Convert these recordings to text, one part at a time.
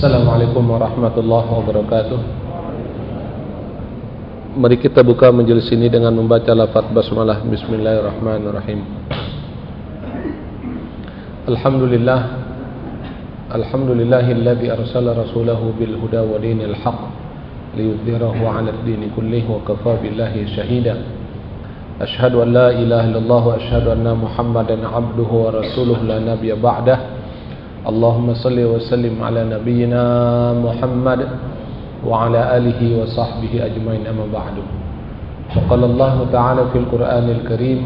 Assalamualaikum warahmatullahi wabarakatuh Mari kita buka majelis ini dengan membaca lafaz basmalah Bismillahirrahmanirrahim Alhamdulillah Alhamdulillahilladzi arsala rasulahu bil huda wa dinil haqq liyudhhirahu 'ala ad-din kullih wa kafa billahi shahida Ashhadu an la ilaha illallah wa ashhadu anna Muhammadan 'abduhu wa rasuluhu la nabiyya ba'dahu اللهم صل وسلم على نبينا محمد وعلى آله وصحبه أجمعين أما بعد. فقال الله تعالى في القرآن الكريم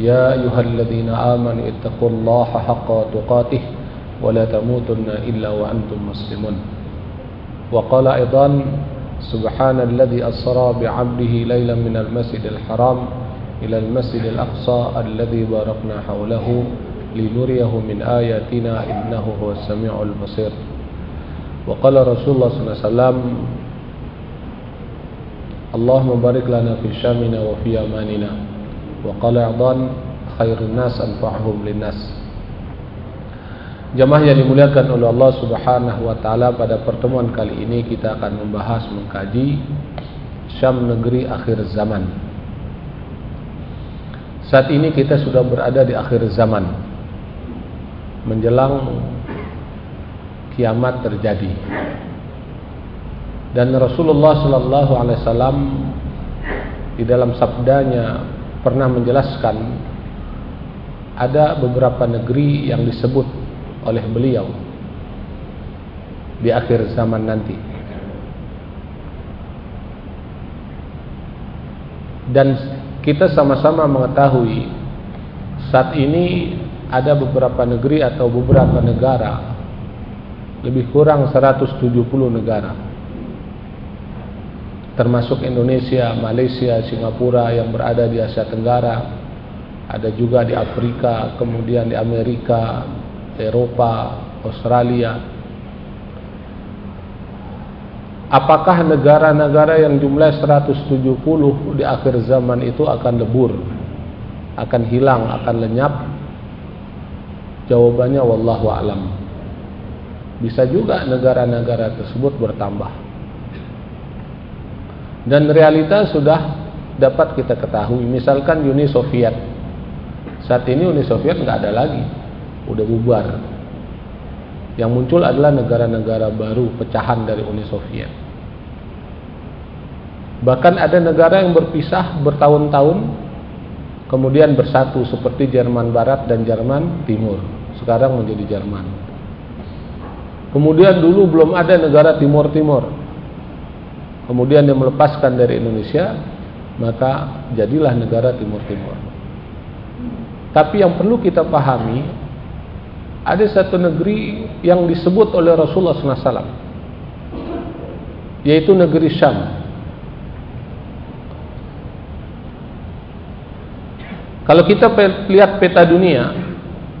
يا أيها الذين آمنوا اتقوا الله حق تقاته ولا تموتن إلا وأنتم مسلمون. وقال أيضا سبحان الذي أسرى بعبده ليلا من المسجد الحرام إلى المسجد الأقصى الذي باركنا حوله. لنريه من آياتنا إنه هو السميع البصير وقال رسول الله صلى الله عليه وسلم اللهم بارك لنا في شامنا وفي أماننا وقال أيضا خير الناس أنفعهم للناس Jamaah yang dimuliakan oleh Allah Subhanahu wa taala pada pertemuan kali ini kita akan membahas mengkaji Syam negeri akhir zaman. Saat ini kita sudah berada di akhir zaman. Menjelang kiamat terjadi. Dan Rasulullah sallallahu alaihi wasallam di dalam sabdanya pernah menjelaskan ada beberapa negeri yang disebut oleh beliau di akhir zaman nanti. Dan kita sama-sama mengetahui saat ini ada beberapa negeri atau beberapa negara lebih kurang 170 negara termasuk Indonesia, Malaysia, Singapura yang berada di Asia Tenggara ada juga di Afrika, kemudian di Amerika, Eropa, Australia. Apakah negara-negara yang jumlah 170 di akhir zaman itu akan lebur, akan hilang, akan lenyap? Jawabannya wallahu alam. Bisa juga negara-negara tersebut bertambah. Dan realita sudah dapat kita ketahui. Misalkan Uni Soviet. Saat ini Uni Soviet nggak ada lagi udah bubar. Yang muncul adalah negara-negara baru pecahan dari Uni Soviet. Bahkan ada negara yang berpisah bertahun-tahun kemudian bersatu seperti Jerman Barat dan Jerman Timur. Sekarang menjadi Jerman. Kemudian dulu belum ada negara Timur-Timur. Kemudian dia melepaskan dari Indonesia, maka jadilah negara Timur-Timur. Tapi yang perlu kita pahami ada satu negeri yang disebut oleh Rasulullah SAW yaitu negeri Syam kalau kita lihat peta dunia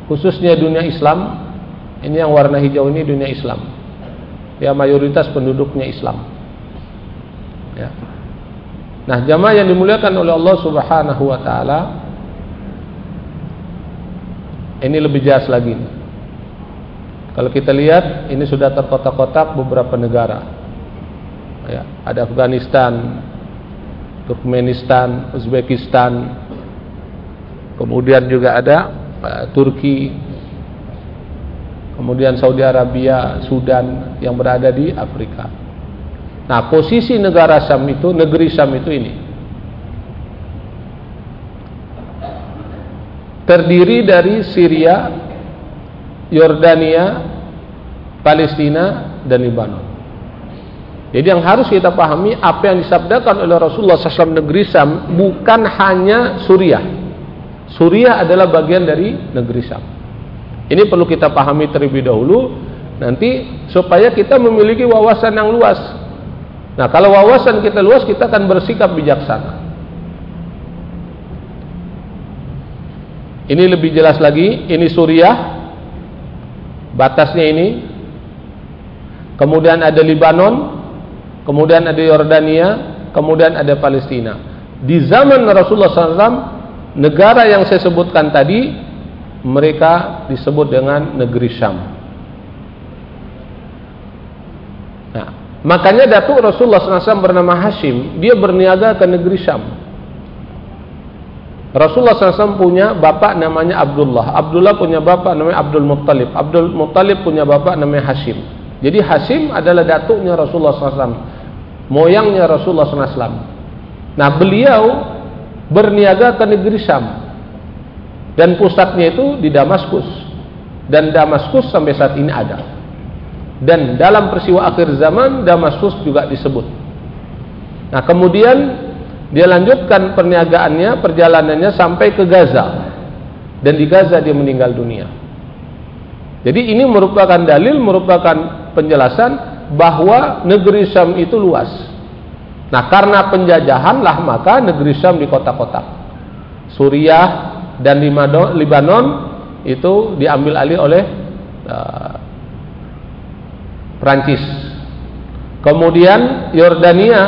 khususnya dunia Islam ini yang warna hijau ini dunia Islam ya mayoritas penduduknya Islam ya. nah jamaah yang dimuliakan oleh Allah Subhanahu Wa Taala ini lebih jelas lagi kalau kita lihat ini sudah terkotak-kotak beberapa negara. Ya, ada Afghanistan, Turkmenistan, Uzbekistan. Kemudian juga ada Turki. Kemudian Saudi Arabia, Sudan yang berada di Afrika. Nah, posisi negara Syam itu, negeri Syam itu ini. Terdiri dari Syria, Yordania, Palestina dan Lebanon. Jadi yang harus kita pahami apa yang disabdakan oleh Rasulullah SAW negeri Sam bukan hanya Suriah. Suriah adalah bagian dari negeri Sam. Ini perlu kita pahami terlebih dahulu nanti supaya kita memiliki wawasan yang luas. Nah, kalau wawasan kita luas kita akan bersikap bijaksana. Ini lebih jelas lagi, ini Suriah batasnya ini kemudian ada Libanon kemudian ada Yordania kemudian ada Palestina di zaman Rasulullah SAW negara yang saya sebutkan tadi mereka disebut dengan negeri Syam Nah, makanya Datuk Rasulullah SAW bernama Hashim, dia berniaga ke negeri Syam. Rasulullah SAW punya bapak namanya Abdullah. Abdullah punya bapak namanya Abdul Muttalib. Abdul Muttalib punya bapak namanya Hashim. Jadi Hashim adalah datuknya Rasulullah SAW. Moyangnya Rasulullah SAW. Nah beliau berniaga ke negeri Syam. Dan pusatnya itu di Damaskus. Dan Damaskus sampai saat ini ada. Dan dalam peristiwa akhir zaman Damaskus juga disebut. Nah kemudian dia lanjutkan perniagaannya, perjalanannya sampai ke Gaza. Dan di Gaza dia meninggal dunia. Jadi ini merupakan dalil, merupakan penjelasan bahwa negeri Syam itu luas. Nah, karena penjajahan lah maka negeri Syam di kota-kota. Suriah dan Libanon itu diambil alih oleh uh, Prancis. Kemudian Yordania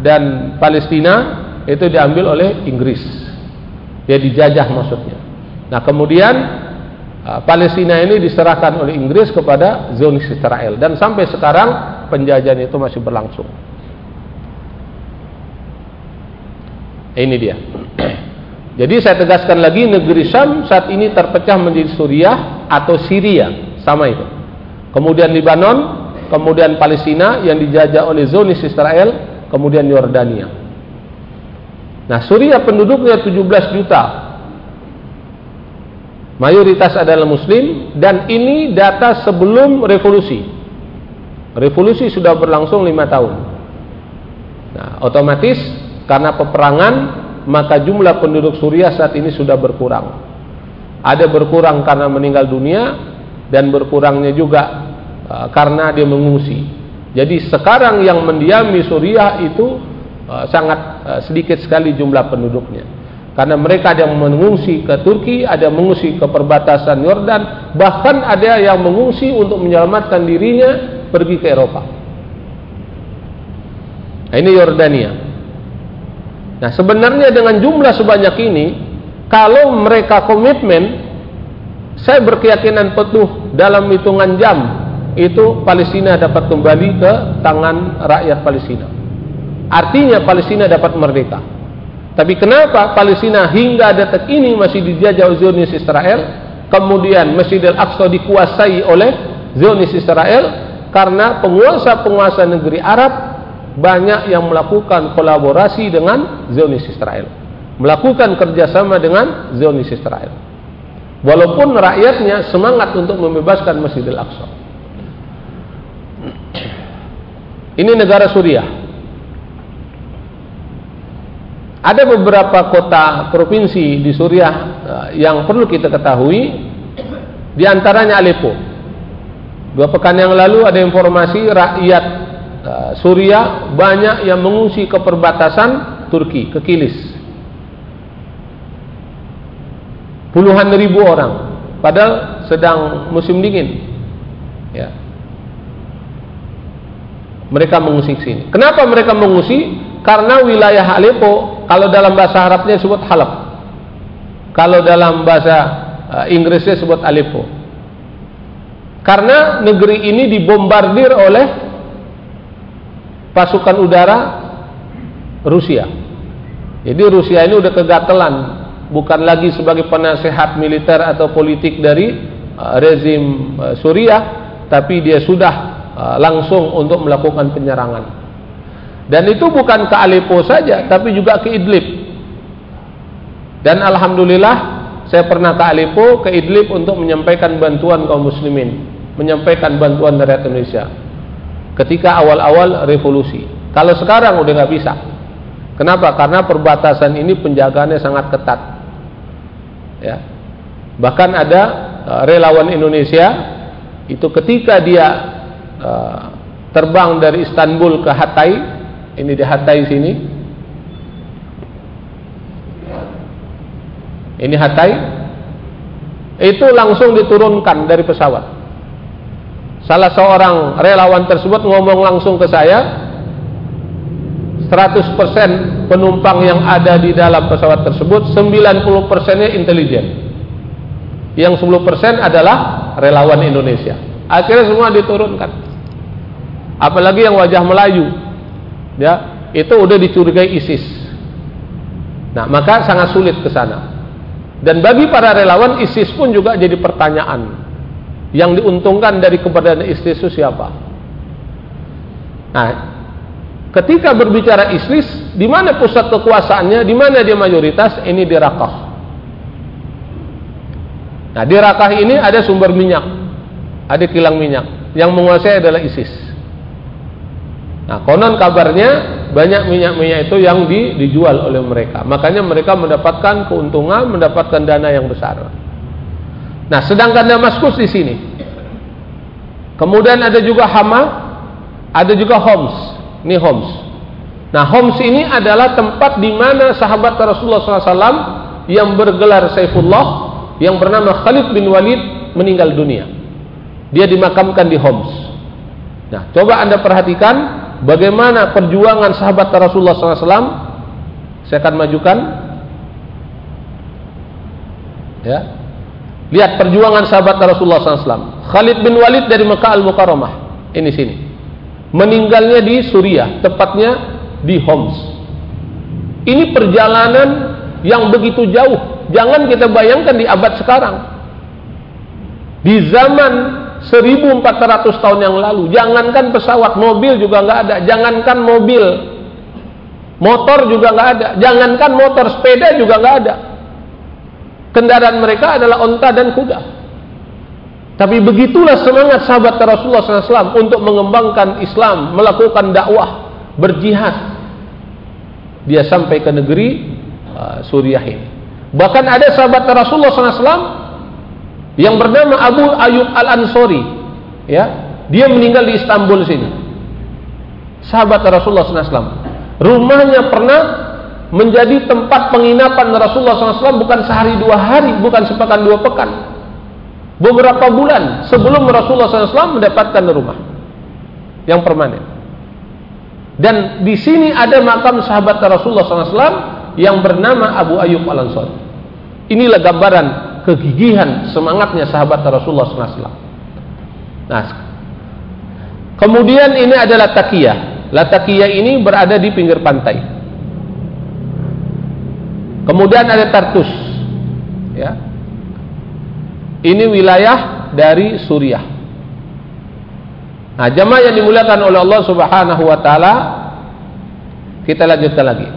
dan Palestina itu diambil oleh Inggris. Dia dijajah maksudnya. Nah, kemudian uh, Palestina ini diserahkan oleh Inggris kepada Zionis Israel dan sampai sekarang penjajahan itu masih berlangsung. Ini dia. Jadi saya tegaskan lagi negeri Syam saat ini terpecah menjadi Suriah atau Syria, sama itu. Kemudian Libanon, kemudian Palestina yang dijajah oleh Zionis Israel kemudian Yordania. Nah, Suriah penduduknya 17 juta. Mayoritas adalah muslim dan ini data sebelum revolusi. Revolusi sudah berlangsung lima tahun. Nah, otomatis karena peperangan maka jumlah penduduk Suriah saat ini sudah berkurang. Ada berkurang karena meninggal dunia dan berkurangnya juga uh, karena dia mengungsi. Jadi sekarang yang mendiami Suriah itu uh, sangat uh, sedikit sekali jumlah penduduknya. Karena mereka ada yang mengungsi ke Turki, ada yang mengungsi ke perbatasan Yordan, bahkan ada yang mengungsi untuk menyelamatkan dirinya pergi ke Eropa. Nah, ini Yordania. Nah, sebenarnya dengan jumlah sebanyak ini, kalau mereka komitmen, saya berkeyakinan penuh dalam hitungan jam itu Palestina dapat kembali ke tangan rakyat Palestina. Artinya Palestina dapat merdeka. Tapi kenapa Palestina hingga detik ini masih dijajah Zionis Israel, kemudian Masjidil Aqsa dikuasai oleh Zionis Israel karena penguasa-penguasa negeri Arab banyak yang melakukan kolaborasi dengan Zionis Israel. Melakukan kerjasama dengan Zionis Israel. Walaupun rakyatnya semangat untuk membebaskan Masjidil Aqsa. Ini negara Suriah. Ada beberapa kota provinsi di Suriah eh, yang perlu kita ketahui, di antaranya Aleppo. Dua pekan yang lalu ada informasi rakyat Suriah banyak yang mengungsi ke perbatasan Turki, ke Kilis. Puluhan ribu orang, padahal sedang musim dingin. Ya, mereka mengungsi ke sini. Kenapa mereka mengungsi? Karena wilayah Aleppo kalau dalam bahasa Arabnya disebut Halab. Kalau dalam bahasa uh, Inggrisnya disebut Aleppo. Karena negeri ini dibombardir oleh pasukan udara Rusia. Jadi Rusia ini udah kegatelan, bukan lagi sebagai penasehat militer atau politik dari uh, rezim uh, Suriah, tapi dia sudah Uh, langsung untuk melakukan penyerangan. Dan itu bukan ke Aleppo saja, tapi juga ke Idlib. Dan alhamdulillah saya pernah ke Aleppo, ke Idlib untuk menyampaikan bantuan kaum muslimin, menyampaikan bantuan dari Indonesia. Ketika awal-awal revolusi. Kalau sekarang udah nggak bisa. Kenapa? Karena perbatasan ini penjagaannya sangat ketat. Ya. Bahkan ada uh, relawan Indonesia itu ketika dia Uh, terbang dari Istanbul ke Hatay ini di Hatay sini ini Hatay itu langsung diturunkan dari pesawat salah seorang relawan tersebut ngomong langsung ke saya 100% penumpang yang ada di dalam pesawat tersebut 90% nya intelijen. Yang 10% adalah relawan Indonesia. Akhirnya semua diturunkan. Apalagi yang wajah Melayu ya itu udah dicurigai ISIS. Nah maka sangat sulit ke sana. Dan bagi para relawan ISIS pun juga jadi pertanyaan yang diuntungkan dari keberadaan ISIS itu siapa nah ketika berbicara ISIS di mana pusat kekuasaannya di mana dia mayoritas ini di Raqqa nah di Raqqa ini ada sumber minyak ada kilang minyak yang menguasai adalah ISIS Nah, konon kabarnya banyak minyak-minyak itu yang di, dijual oleh mereka. Makanya mereka mendapatkan keuntungan, mendapatkan dana yang besar. Nah, sedangkan Damaskus di sini. Kemudian ada juga Hama, ada juga Homs. Ini Homs. Nah, Homs ini adalah tempat di mana sahabat Rasulullah SAW yang bergelar Saifullah, yang bernama Khalid bin Walid meninggal dunia. Dia dimakamkan di Homs. Nah, coba anda perhatikan bagaimana perjuangan sahabat Rasulullah SAW saya akan majukan ya lihat perjuangan sahabat Rasulullah SAW Khalid bin Walid dari Mekah Al-Mukarramah. Ini sini. Meninggalnya di Suriah tepatnya di Homs. Ini perjalanan yang begitu jauh. Jangan kita bayangkan di abad sekarang. Di zaman 1400 tahun yang lalu jangankan pesawat mobil juga nggak ada. Jangankan mobil motor juga nggak ada. Jangankan motor sepeda juga nggak ada kendaraan mereka adalah onta dan kuda. Tapi begitulah semangat sahabat Rasulullah SAW untuk mengembangkan Islam melakukan dakwah berjihad. Dia sampai ke negeri uh, Suriah ini. Bahkan ada sahabat Rasulullah SAW yang bernama Abu Ayub Al-Ansori ya dia meninggal di Istanbul sini. Sahabat Rasulullah SAW rumahnya pernah menjadi tempat penginapan Rasulullah SAW bukan sehari dua hari bukan sepekan dua pekan beberapa bulan sebelum Rasulullah SAW mendapatkan rumah yang permanen dan di sini ada makam sahabat Rasulullah SAW yang bernama Abu Ayub Al Ansori inilah gambaran kegigihan semangatnya sahabat Rasulullah SAW. Nah, kemudian ini adalah Takiyah. Latakiyah ini berada di pinggir pantai. Kemudian ada Tartus. Ya. Ini wilayah dari Suriah. Nah, jemaah yang dimuliakan oleh Allah Subhanahu wa taala, kita lanjutkan lagi.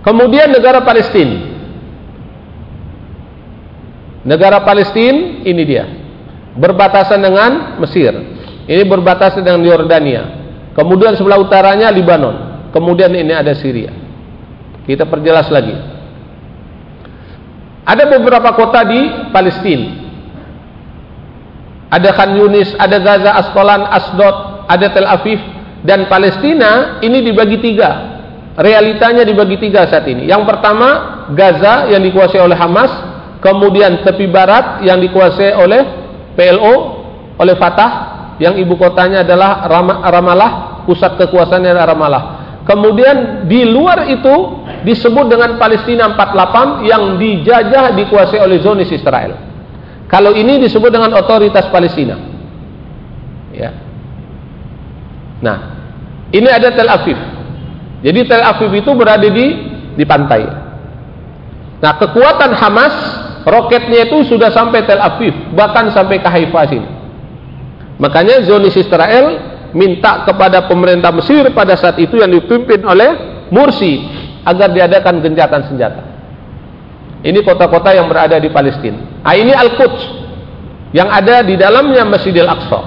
Kemudian negara Palestina. Negara Palestina ini dia. Berbatasan dengan Mesir. Ini berbatasan dengan Yordania. Kemudian sebelah utaranya Libanon. Kemudian ini ada Syria. Kita perjelas lagi. Ada beberapa kota di Palestina. Ada Khan Yunis, ada Gaza, Askolan, Asdod, ada Tel Aviv dan Palestina ini dibagi tiga. Realitanya dibagi tiga saat ini. Yang pertama Gaza yang dikuasai oleh Hamas, kemudian tepi barat yang dikuasai oleh PLO oleh Fatah yang ibu kotanya adalah Ramallah pusat kekuasaannya adalah Ramallah kemudian di luar itu disebut dengan Palestina 48 yang dijajah dikuasai oleh Zionis Israel. Kalau ini disebut dengan otoritas Palestina. Ya. Nah ini ada Tel Aviv. Jadi Tel Aviv itu berada di di pantai. Nah kekuatan Hamas Roketnya itu sudah sampai Tel Aviv, bahkan sampai ke Haifa sini. Makanya Zionis Israel minta kepada pemerintah Mesir pada saat itu yang dipimpin oleh Mursi agar diadakan gencatan senjata. Ini kota-kota yang berada di Palestina. Ah ini Al-Quds yang ada di dalamnya Masjidil Aqsa.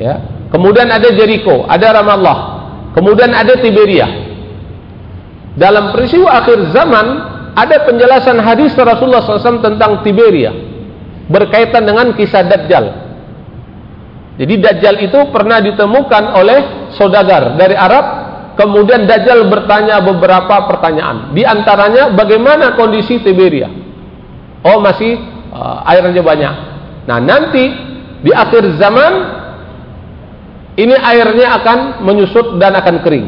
Ya. Kemudian ada Jericho, ada Ramallah, kemudian ada Tiberia. Dalam peristiwa akhir zaman ada penjelasan hadis Rasulullah SAW tentang Tiberia berkaitan dengan kisah Dajjal. Jadi Dajjal itu pernah ditemukan oleh saudagar dari Arab. Kemudian Dajjal bertanya beberapa pertanyaan. Di antaranya bagaimana kondisi Tiberia? Oh masih uh, airnya banyak. Nah nanti di akhir zaman ini airnya akan menyusut dan akan kering.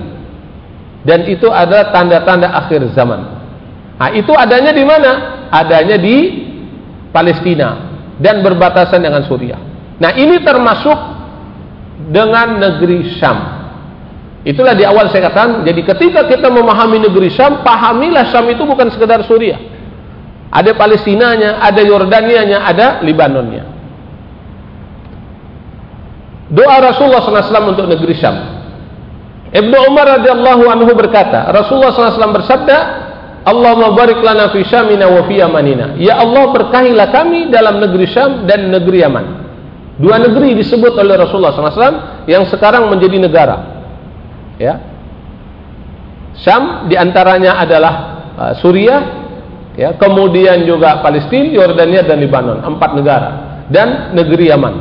Dan itu adalah tanda-tanda akhir zaman. Nah, itu adanya di mana? Adanya di Palestina dan berbatasan dengan Suriah. Nah, ini termasuk dengan negeri Syam. Itulah di awal saya katakan, jadi ketika kita memahami negeri Syam, pahamilah Syam itu bukan sekedar Suriah. Ada Palestinanya, ada Yordanianya, ada Libanonnya. Doa Rasulullah SAW untuk negeri Syam. Ibnu Umar radhiyallahu anhu berkata, Rasulullah SAW bersabda, Allahumma barik lana fi Syamina wa fi Yamanina. Ya Allah berkahilah kami dalam negeri Syam dan negeri Yaman. Dua negeri disebut oleh Rasulullah SAW yang sekarang menjadi negara. Ya. Syam di antaranya adalah uh, Suriah, ya, kemudian juga Palestina, Yordania dan Lebanon, empat negara dan negeri Yaman.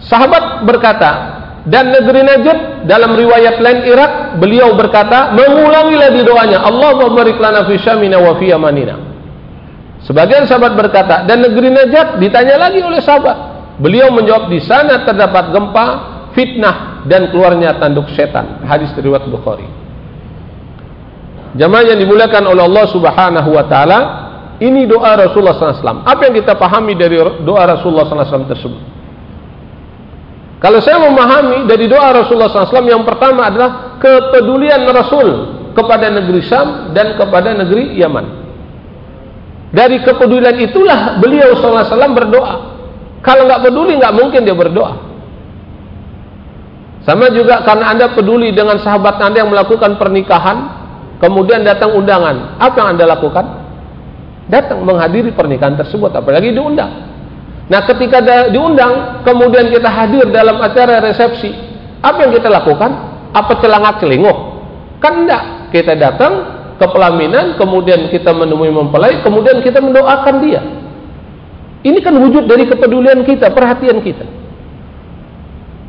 Sahabat berkata, dan negeri Najd dalam riwayat lain Irak beliau berkata mengulangi lagi doanya Allah lana fi syamina wa fi yamanina sebagian sahabat berkata dan negeri Najd ditanya lagi oleh sahabat. Beliau menjawab di sana terdapat gempa fitnah dan keluarnya tanduk setan. Hadis riwayat Bukhari. Jamaah yang dimuliakan oleh Allah Subhanahu wa taala ini doa Rasulullah SAW apa yang kita pahami dari doa Rasulullah SAW tersebut? Kalau saya memahami dari doa Rasulullah SAW yang pertama adalah kepedulian Rasul kepada negeri Syam dan kepada negeri Yaman. Dari kepedulian itulah beliau SAW berdoa. Kalau nggak peduli nggak mungkin dia berdoa. Sama juga karena anda peduli dengan sahabat anda yang melakukan pernikahan, kemudian datang undangan, apa yang anda lakukan? Datang menghadiri pernikahan tersebut, apalagi diundang. Nah ketika diundang Kemudian kita hadir dalam acara resepsi Apa yang kita lakukan? Apa celangak celinguk? Kan enggak Kita datang ke pelaminan Kemudian kita menemui mempelai Kemudian kita mendoakan dia Ini kan wujud dari kepedulian kita Perhatian kita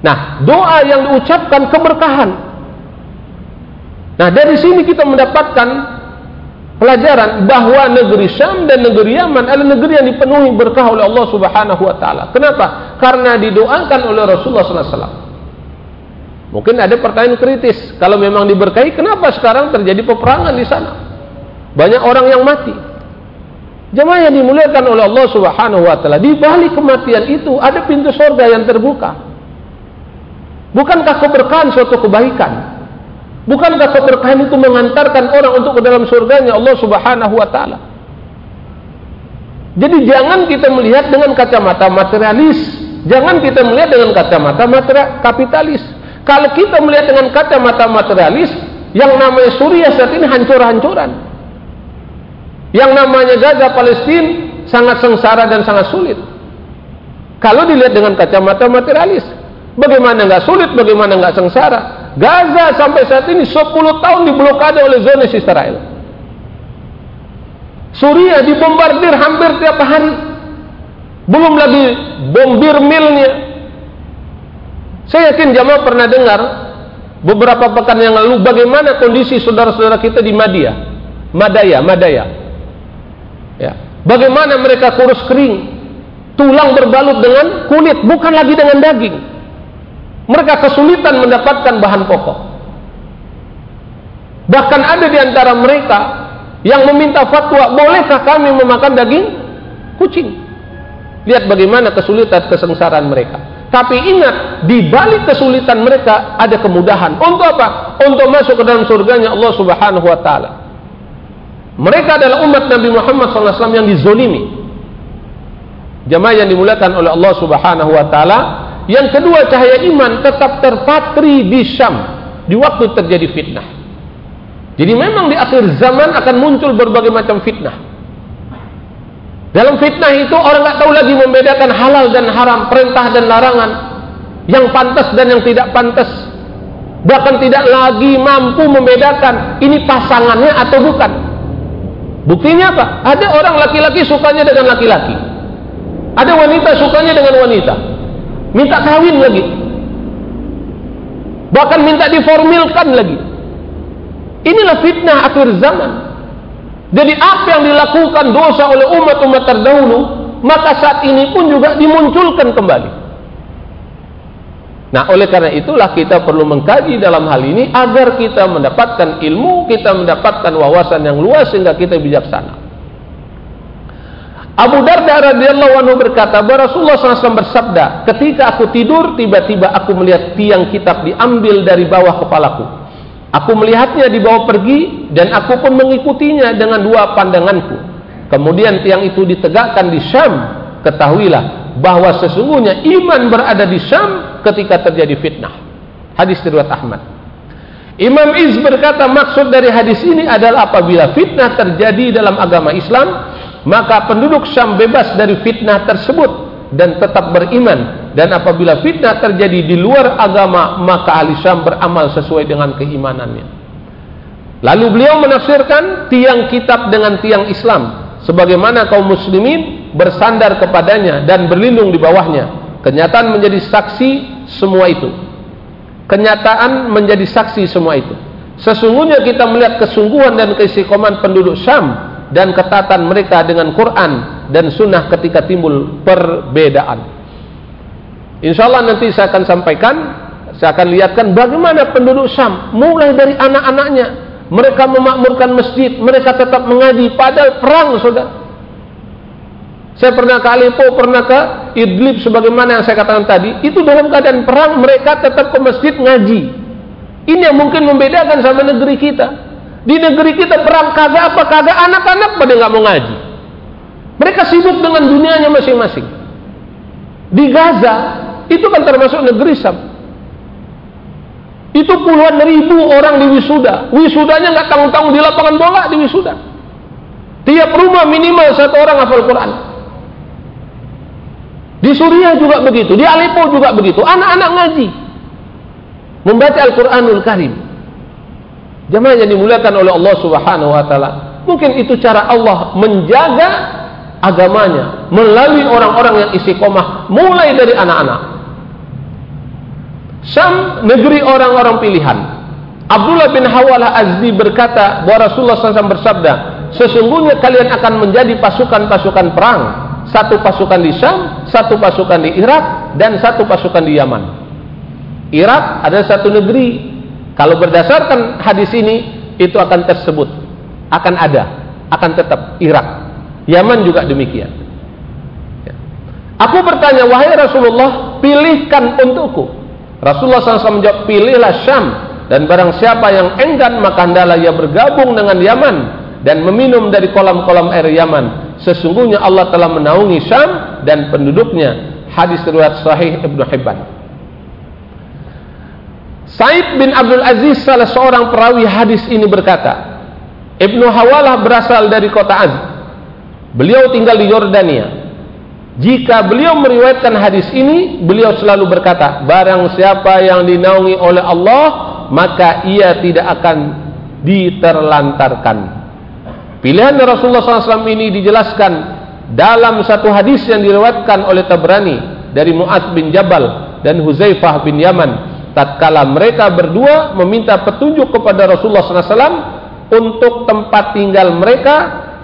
Nah doa yang diucapkan keberkahan Nah dari sini kita mendapatkan pelajaran bahwa negeri Syam dan negeri Yaman adalah negeri yang dipenuhi berkah oleh Allah Subhanahu wa taala. Kenapa? Karena didoakan oleh Rasulullah sallallahu alaihi wasallam. Mungkin ada pertanyaan kritis, kalau memang diberkahi, kenapa sekarang terjadi peperangan di sana? Banyak orang yang mati. Jemaah yang dimuliakan oleh Allah Subhanahu wa taala, di balik kematian itu ada pintu surga yang terbuka. Bukankah keberkahan suatu kebaikan? Bukankah keberkahan itu mengantarkan orang untuk ke dalam surganya Allah Subhanahu wa taala? Jadi jangan kita melihat dengan kacamata materialis, jangan kita melihat dengan kacamata material kapitalis. Kalau kita melihat dengan kacamata materialis, yang namanya Suriah saat ini hancur-hancuran. Yang namanya Gaza Palestina sangat sengsara dan sangat sulit. Kalau dilihat dengan kacamata materialis, bagaimana nggak sulit, bagaimana nggak sengsara? Gaza sampai saat ini 10 tahun diblokade oleh Zionis Israel. Suriah dibombardir hampir tiap hari. Belum lagi bombir milnya. Saya yakin jamaah pernah dengar beberapa pekan yang lalu bagaimana kondisi saudara-saudara kita di Madia, Madaya, Madaya. Ya. Bagaimana mereka kurus kering, tulang berbalut dengan kulit, bukan lagi dengan daging. Mereka kesulitan mendapatkan bahan pokok. Bahkan ada di antara mereka yang meminta fatwa, bolehkah kami memakan daging kucing? Lihat bagaimana kesulitan kesengsaraan mereka. Tapi ingat, di balik kesulitan mereka ada kemudahan. Untuk apa? Untuk masuk ke dalam surganya Allah Subhanahu wa taala. Mereka adalah umat Nabi Muhammad SAW yang dizolimi. Jamaah yang dimuliakan oleh Allah Subhanahu wa taala, yang kedua cahaya iman tetap terpatri di Syam di waktu terjadi fitnah. Jadi memang di akhir zaman akan muncul berbagai macam fitnah. Dalam fitnah itu orang nggak tahu lagi membedakan halal dan haram, perintah dan larangan, yang pantas dan yang tidak pantas. Bahkan tidak lagi mampu membedakan ini pasangannya atau bukan. Buktinya apa? Ada orang laki-laki sukanya dengan laki-laki. Ada wanita sukanya dengan wanita minta kawin lagi bahkan minta diformilkan lagi inilah fitnah akhir zaman jadi apa yang dilakukan dosa oleh umat-umat terdahulu maka saat ini pun juga dimunculkan kembali Nah, oleh karena itulah kita perlu mengkaji dalam hal ini agar kita mendapatkan ilmu, kita mendapatkan wawasan yang luas sehingga kita bijaksana. Abu Darda radhiyallahu anhu berkata bahwa Rasulullah SAW bersabda, ketika aku tidur tiba-tiba aku melihat tiang kitab diambil dari bawah kepalaku. Aku melihatnya dibawa pergi dan aku pun mengikutinya dengan dua pandanganku. Kemudian tiang itu ditegakkan di Syam. Ketahuilah bahwa sesungguhnya iman berada di Syam ketika terjadi fitnah. Hadis riwayat Ahmad. Imam Iz berkata maksud dari hadis ini adalah apabila fitnah terjadi dalam agama Islam, maka penduduk Syam bebas dari fitnah tersebut dan tetap beriman dan apabila fitnah terjadi di luar agama maka ahli Syam beramal sesuai dengan keimanannya. Lalu beliau menafsirkan tiang kitab dengan tiang Islam. Sebagaimana kaum muslimin bersandar kepadanya dan berlindung di bawahnya. Kenyataan menjadi saksi semua itu. Kenyataan menjadi saksi semua itu. Sesungguhnya kita melihat kesungguhan dan keistiqoman penduduk Syam dan ketatan mereka dengan Quran dan sunnah ketika timbul perbedaan. Insya Allah nanti saya akan sampaikan, saya akan lihatkan bagaimana penduduk Syam mulai dari anak-anaknya mereka memakmurkan masjid, mereka tetap mengaji padahal perang saudara. Saya pernah ke Aleppo, pernah ke Idlib sebagaimana yang saya katakan tadi, itu dalam keadaan perang mereka tetap ke masjid ngaji. Ini yang mungkin membedakan sama negeri kita. Di negeri kita perang kagak apa kagak anak-anak pada nggak mau ngaji. Mereka sibuk dengan dunianya masing-masing. Di Gaza itu kan termasuk negeri Sam. Itu puluhan ribu orang di wisuda. Wisudanya nggak tanggung-tanggung di lapangan bola di wisuda. Tiap rumah minimal satu orang hafal Quran. Di Suriah juga begitu, di Aleppo juga begitu. Anak-anak ngaji, membaca Al-Quranul Karim. Jemaah yang dimuliakan oleh Allah Subhanahu wa taala. Mungkin itu cara Allah menjaga agamanya melalui orang-orang yang istiqomah mulai dari anak-anak. Syam negeri orang-orang pilihan. Abdullah bin Hawalah Azdi berkata bahwa Rasulullah SAW bersabda, sesungguhnya kalian akan menjadi pasukan-pasukan perang. Satu pasukan di Syam, satu pasukan di Irak, dan satu pasukan di Yaman. Irak adalah satu negeri kalau berdasarkan hadis ini itu akan tersebut, akan ada, akan tetap Irak. Yaman juga demikian. Ya. Aku bertanya, wahai Rasulullah, pilihkan untukku. Rasulullah SAW menjawab, pilihlah Syam. Dan barang siapa yang enggan, maka hendaklah ia bergabung dengan Yaman. Dan meminum dari kolam-kolam air Yaman. Sesungguhnya Allah telah menaungi Syam dan penduduknya. Hadis riwayat sahih Ibnu Hibban. Said bin Abdul Aziz salah seorang perawi hadis ini berkata, Ibnu Hawalah berasal dari kota Az. Beliau tinggal di Yordania. Jika beliau meriwayatkan hadis ini, beliau selalu berkata, barang siapa yang dinaungi oleh Allah, maka ia tidak akan diterlantarkan. Pilihan Rasulullah SAW ini dijelaskan dalam satu hadis yang diriwayatkan oleh Tabrani dari Muaz bin Jabal dan Huzaifah bin Yaman tatkala mereka berdua meminta petunjuk kepada Rasulullah SAW untuk tempat tinggal mereka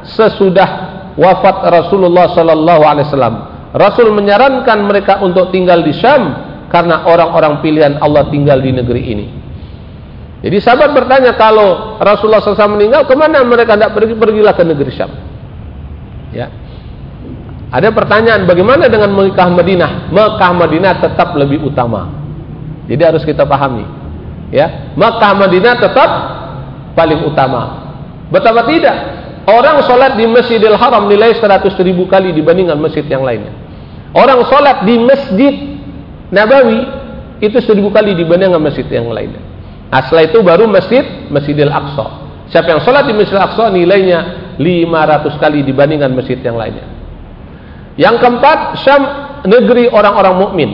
sesudah wafat Rasulullah SAW. Rasul menyarankan mereka untuk tinggal di Syam karena orang-orang pilihan Allah tinggal di negeri ini. Jadi sahabat bertanya kalau Rasulullah SAW meninggal ke mana mereka tidak pergi pergilah ke negeri Syam. Ya. Ada pertanyaan bagaimana dengan Mekah Madinah? Mekah Madinah tetap lebih utama. Jadi harus kita pahami. Ya, Makkah Madinah tetap paling utama. Betapa tidak? Orang sholat di Masjidil Haram nilai 100 ribu kali dibandingkan masjid yang lainnya. Orang sholat di Masjid Nabawi itu seribu kali dibandingkan masjid yang lainnya. Nah, itu baru masjid Masjidil Aqsa. Siapa yang sholat di Masjidil Aqsa nilainya 500 kali dibandingkan masjid yang lainnya. Yang keempat, Syam negeri orang-orang mukmin.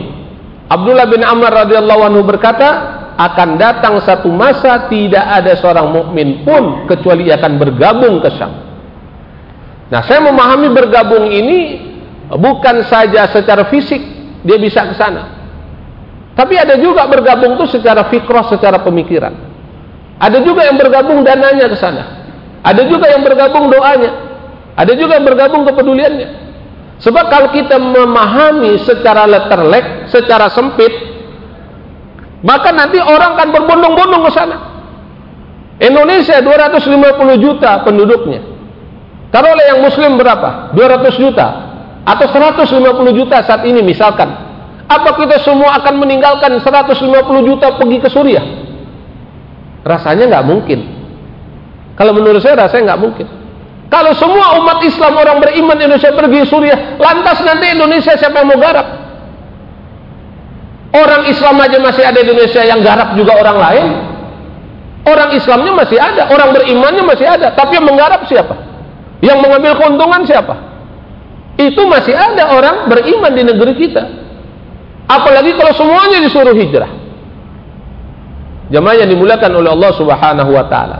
Abdullah bin Amr radhiyallahu anhu berkata, akan datang satu masa tidak ada seorang mukmin pun kecuali akan bergabung ke Syam. Nah, saya memahami bergabung ini bukan saja secara fisik dia bisa ke sana. Tapi ada juga bergabung itu secara fikrah, secara pemikiran. Ada juga yang bergabung dananya ke sana. Ada juga yang bergabung doanya. Ada juga yang bergabung kepeduliannya. Sebab kalau kita memahami secara letterlek, secara sempit, maka nanti orang akan berbondong-bondong ke sana. Indonesia 250 juta penduduknya. Taruhlah yang muslim berapa? 200 juta atau 150 juta saat ini misalkan. Apa kita semua akan meninggalkan 150 juta pergi ke Suriah? Rasanya nggak mungkin. Kalau menurut saya rasanya nggak mungkin. Kalau semua umat Islam orang beriman Indonesia pergi Suriah, lantas nanti Indonesia siapa yang mau garap? Orang Islam aja masih ada di Indonesia yang garap juga orang lain. Orang Islamnya masih ada, orang berimannya masih ada, tapi yang menggarap siapa? Yang mengambil keuntungan siapa? Itu masih ada orang beriman di negeri kita. Apalagi kalau semuanya disuruh hijrah. Jemaah yang dimuliakan oleh Allah Subhanahu wa taala.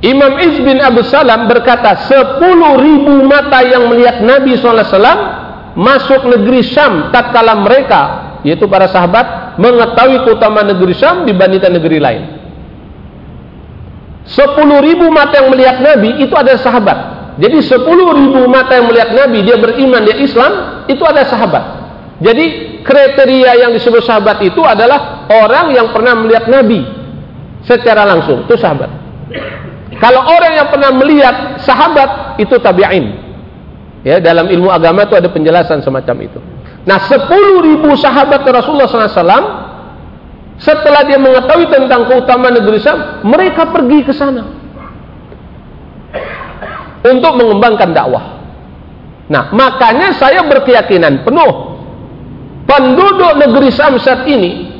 Imam Iz bin Abu Salam berkata, 10 ribu mata yang melihat Nabi SAW masuk negeri Syam tatkala mereka, yaitu para sahabat, mengetahui keutamaan negeri Syam dibandingkan negeri lain. Sepuluh ribu mata yang melihat Nabi itu ada sahabat. Jadi sepuluh ribu mata yang melihat Nabi dia beriman dia Islam itu ada sahabat. Jadi kriteria yang disebut sahabat itu adalah orang yang pernah melihat Nabi secara langsung itu sahabat. Kalau orang yang pernah melihat sahabat itu tabi'in. Ya, dalam ilmu agama itu ada penjelasan semacam itu. Nah, sepuluh ribu sahabat Rasulullah SAW setelah dia mengetahui tentang keutamaan negeri Syam, mereka pergi ke sana untuk mengembangkan dakwah. Nah, makanya saya berkeyakinan penuh penduduk negeri Syam saat ini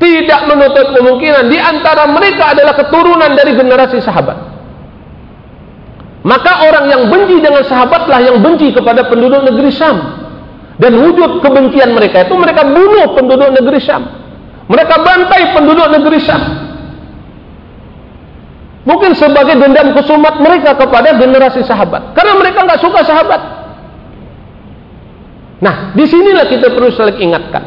tidak menutup kemungkinan di antara mereka adalah keturunan dari generasi sahabat. Maka orang yang benci dengan sahabatlah yang benci kepada penduduk negeri Syam. Dan wujud kebencian mereka itu mereka bunuh penduduk negeri Syam. Mereka bantai penduduk negeri Syam. Mungkin sebagai dendam kesumat mereka kepada generasi sahabat. Karena mereka nggak suka sahabat. Nah, di sinilah kita perlu saling ingatkan.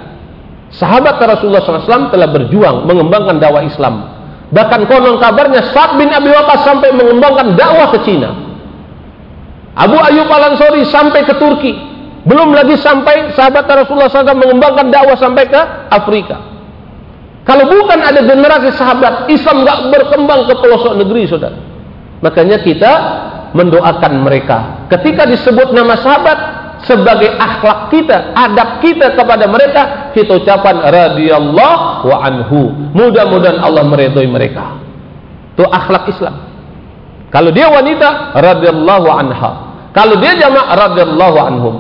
Sahabat Rasulullah SAW telah berjuang mengembangkan dakwah Islam. Bahkan konon kabarnya Sa'ad bin Abi Waqqas sampai mengembangkan dakwah ke Cina. Abu Ayyub Al-Ansari sampai ke Turki. Belum lagi sampai sahabat Rasulullah SAW mengembangkan dakwah sampai ke Afrika. Kalau bukan ada generasi sahabat, Islam nggak berkembang ke pelosok negeri, saudara. Makanya kita mendoakan mereka. Ketika disebut nama sahabat, sebagai akhlak kita, adab kita kepada mereka, kita ucapan radhiyallahu anhu. Mudah-mudahan Allah meridhoi mereka. Itu akhlak Islam. Kalau dia wanita, radhiyallahu anha. Kalau dia jamaah, radhiyallahu anhum.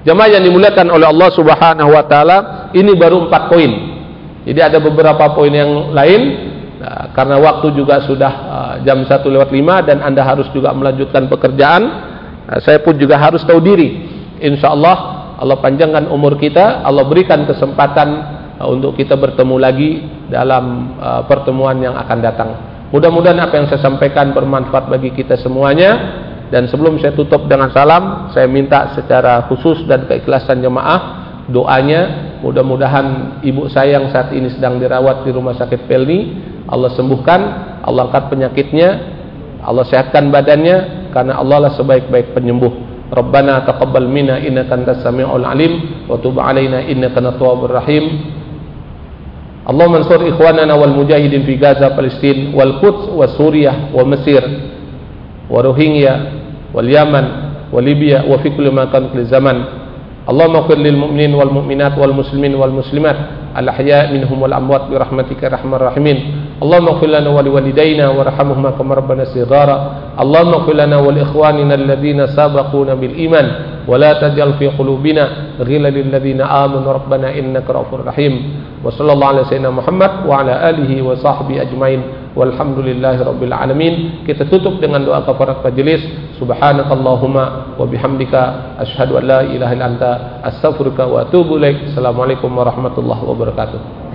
Jemaah yang dimuliakan oleh Allah Subhanahu wa taala, ini baru empat poin. Jadi ada beberapa poin yang lain nah, karena waktu juga sudah uh, jam 1 lewat 5 dan Anda harus juga melanjutkan pekerjaan. Nah, saya pun juga harus tahu diri. Insya Allah Allah panjangkan umur kita, Allah berikan kesempatan uh, untuk kita bertemu lagi dalam uh, pertemuan yang akan datang. Mudah-mudahan apa yang saya sampaikan bermanfaat bagi kita semuanya. Dan sebelum saya tutup dengan salam, saya minta secara khusus dan keikhlasan jemaah doanya mudah-mudahan ibu saya yang saat ini sedang dirawat di rumah sakit Pelni Allah sembuhkan, Allah angkat penyakitnya, Allah sehatkan badannya karena Allah lah sebaik-baik penyembuh. Rabbana taqabbal minna innaka antas samiul alim wa tub alaina innaka tawwabur rahim. Allahumma ansur ikhwanana wal mujahidin fi Gaza, Palestin, wal Quds, wa Suriah, wa Mesir, wa Rohingya, واليمن وليبيا وفي كل مكان في الزمن. اللهم اغفر للمؤمنين والمؤمنات والمسلمين والمسلمات الأحياء منهم والأموات برحمتك أرحم الراحمين. اللهم اغفر لنا ولوالدينا وارحمهما كما ربنا صغارا. اللهم اغفر لنا ولإخواننا الذين سبقونا بالإيمان. ولا تجعل في قلوبنا غلا للذين آمنوا. ربنا إنك رؤوف رحيم. وصلى الله على سيدنا محمد وعلى آله وصحبه أجمعين. Walhamdulillahi rabbil alamin. Kita tutup dengan doa kafarat majelis subhanakallahumma wa bihamdika asyhadu an la ilaha illa anta astaghfiruka wa atubu ilaik. Assalamualaikum warahmatullahi wabarakatuh